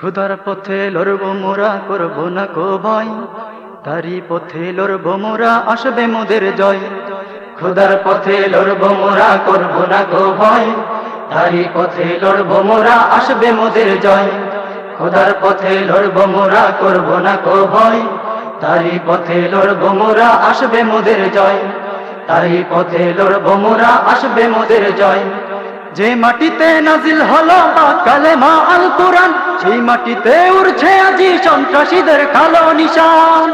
খুদার পথে লড়ব মোরা, করব না কো ভয়। তারি পথে লড়ব মোরা, আসবে মোদের জয়। খুদার পথে লড়ব মোরা, করব না কো ভয়। তারি পথে লড়ব মোরা, আসবে মোদের জয়। খুদার পথে লড়ব মোরা, করব না কো ভয়। তারি পথে লড়ব মোরা, আসবে মোদের জয়। তারি পথে লড়ব মোরা, আসবে মোদের জয়। যে মাটিতে নাজিল হলো কালেমা আল কোরআন সেই মাটিতে উড়ছে আজি সন্ত্রাসীদের কালো নিশান।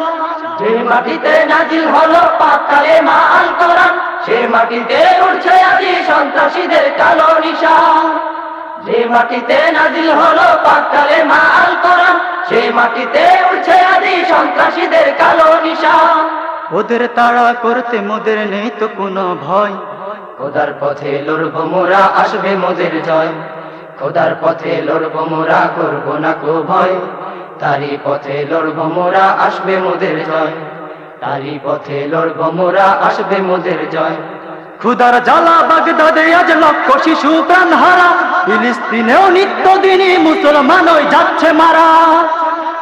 যে মাটিতে নাজিল হলো কালেমা আল কোরআন সেই মাটিতে উড়ছে আজি সন্ত্রাসীদের কালো নিশান। যে মাটিতে নাজিল হলো কালেমা আল কোরআন সেই মাটিতে উড়ছে আজি সন্ত্রাসীদের কালো নিশান। ওদের তাড়া করতে মোদের নেই তো কোনো ভয়। খোদার পথে লড়ব মোরা আসবে মোদের জয়। খোদার পথে লড়ব মোরা করব না কো ভয়। তারি পথে লড়ব মোরা আসবে মোদের জয়। তারি পথে লড়ব মোরা আসবে মোদের জয়। খুদার জ্বালা বাগদাদে আজ লক্ষ শিশু প্রাণ হারা। ফিলিস্তিনেও নিত্যদিনই মুসলমান ওই যাচ্ছে মারা।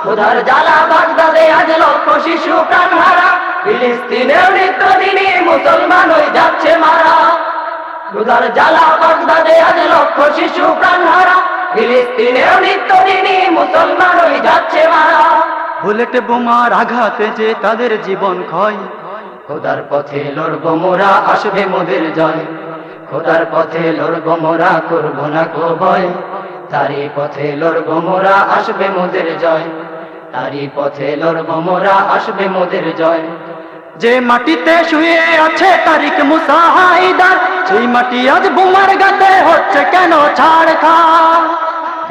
খুদার জ্বালা বাগদাদে আজ লক্ষ শিশু প্রাণ হারা। ফিলিস্তিনেও নিত্যদিনই মুসলমান ওই যাচ্ছে মারা। খুদার জ্বালা বাগদাদে আজ লক্ষ শিশু প্রাণ হারা। ফিলিস্তিনেও নিত্যদিনই মুসলমান ওই যাচ্ছে মারা। বুলেট বোমার আঘাতে যে তাদের জীবন ক্ষয়। খোদার পথে লড়ব মোরা আসবে মোদের জয়। খোদার পথে লড়ব মোরা করব না কো ভয়। তারি পথে লড়ব মোরা আসবে মোদের জয়। তারি পথে লড়ব মোরা আসবে মোদের জয়। যে মাটিতে শুয়ে আছে তারিক মুসাহাইদার সেই মাটি আজ বোমার গাতে হচ্ছে কেন? ছাড় খা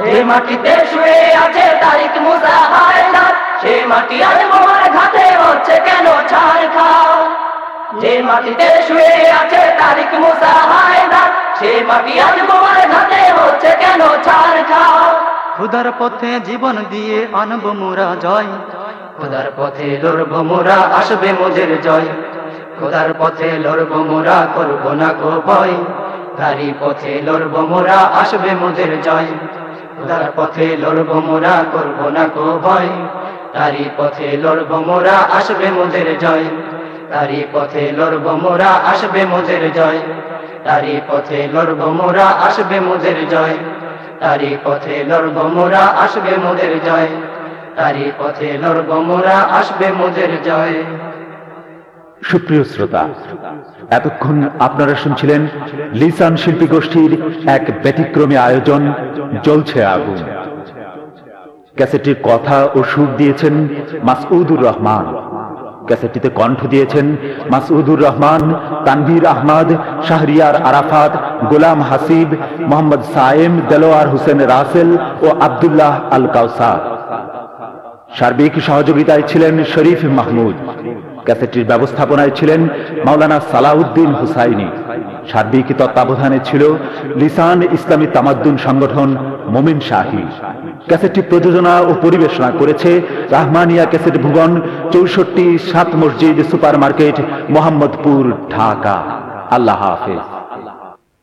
যে মাটিতে শুয়ে আছে তারিক মুসাহাইদার সেই মাটি আজ বোমার ঘাতে হচ্ছে কেন? ছাড় খা যে মাটিতে শুয়ে আছে তারিক মুসাহাইদার সেই মাটি আজ বোমার ঘাতে হচ্ছে কেন? ছাড় খা খুদার পথে জীবন দিয়ে আনব মোরা জয়। খোদার পথে লড়ব মোরা আসবে মোদের জয়। খোদার পথে লড়ব মোরা, করব না কো ভয়। তারি পথে লড়ব মোরা, আসবে মোদের জয়। খোদার পথে লড়ব মোরা, করব না কো ভয়। তারি পথে লড়ব মোরা, আসবে মোদের জয়। তারি পথে লড়ব মোরা, আসবে মোদের জয়। তারি পথে লড়ব মোরা, আসবে মোদের জয়। তারি পথে লড়ব মোরা, আসবে মোদের জয়। তারি পথে লড়ব মোরা, আসবে মোদের জয়। সুপ্রিয় শ্রোতা, এতক্ষণ আপনারা শুনছিলেন লিসান শিল্পী গোষ্ঠীর এক ব্যতিক্রমী আয়োজন, জ্বলছে আগুন। ক্যাসেটটির কথা ও সুর দিয়েছেন মাসউদুর রহমান। ক্যাসেটটিতে কণ্ঠ দিয়েছেন মাসউদুর রহমান, তানভীর আহমদ, শাহরিয়ার আরাফাত, গোলাম হাসিব, মোহাম্মদ সায়েম, দেলোয়ার হোসেন রাসেল ও আবদুল্লাহ আল কাউসার। সার্বিক সহযোগিতায় ছিলেন শরীফ মাহমুদ। ক্যাসেটটির ব্যবস্থাপনায় ছিলেন মাওলানা সালাউদ্দিন হুসাইনি। সার্বিক তত্ত্বাবধানে ছিল লিসান ইসলামী তামাদ্দুন সংগঠন মোমিন শাহী। ক্যাসেটটি প্রযোজনা ও পরিবেশনা করেছে রাহমানিয়া ক্যাসেট ভুবন, চৌষট্টি সাত মসজিদ সুপার মার্কেট মোহাম্মদপুর, ঢাকা। আল্লাহ হাফেজ।